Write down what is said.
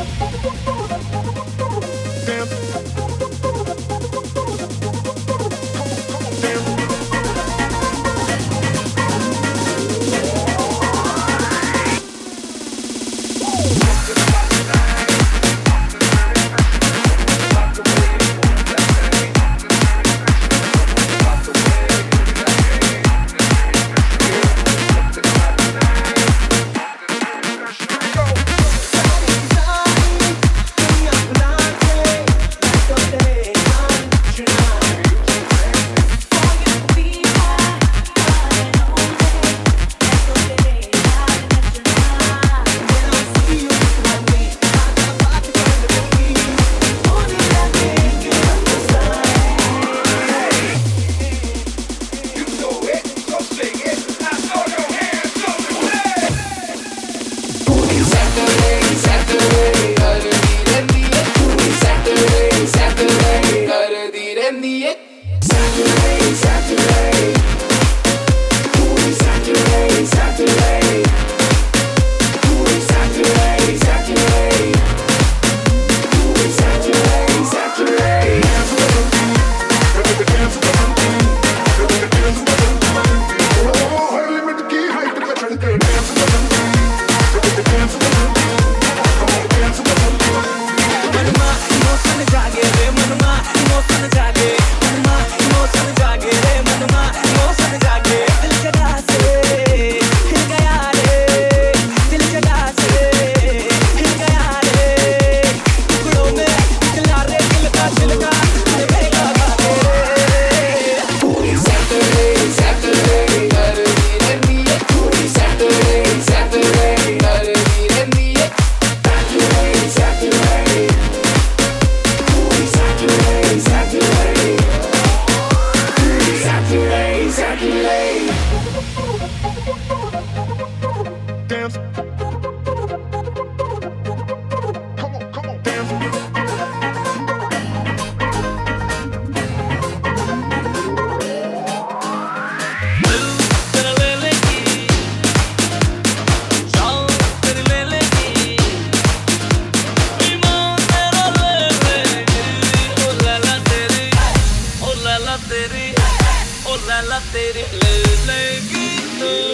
どうぞどうぞどうぞ。The La la tere, hey. oh la la tere. Hey lejquito.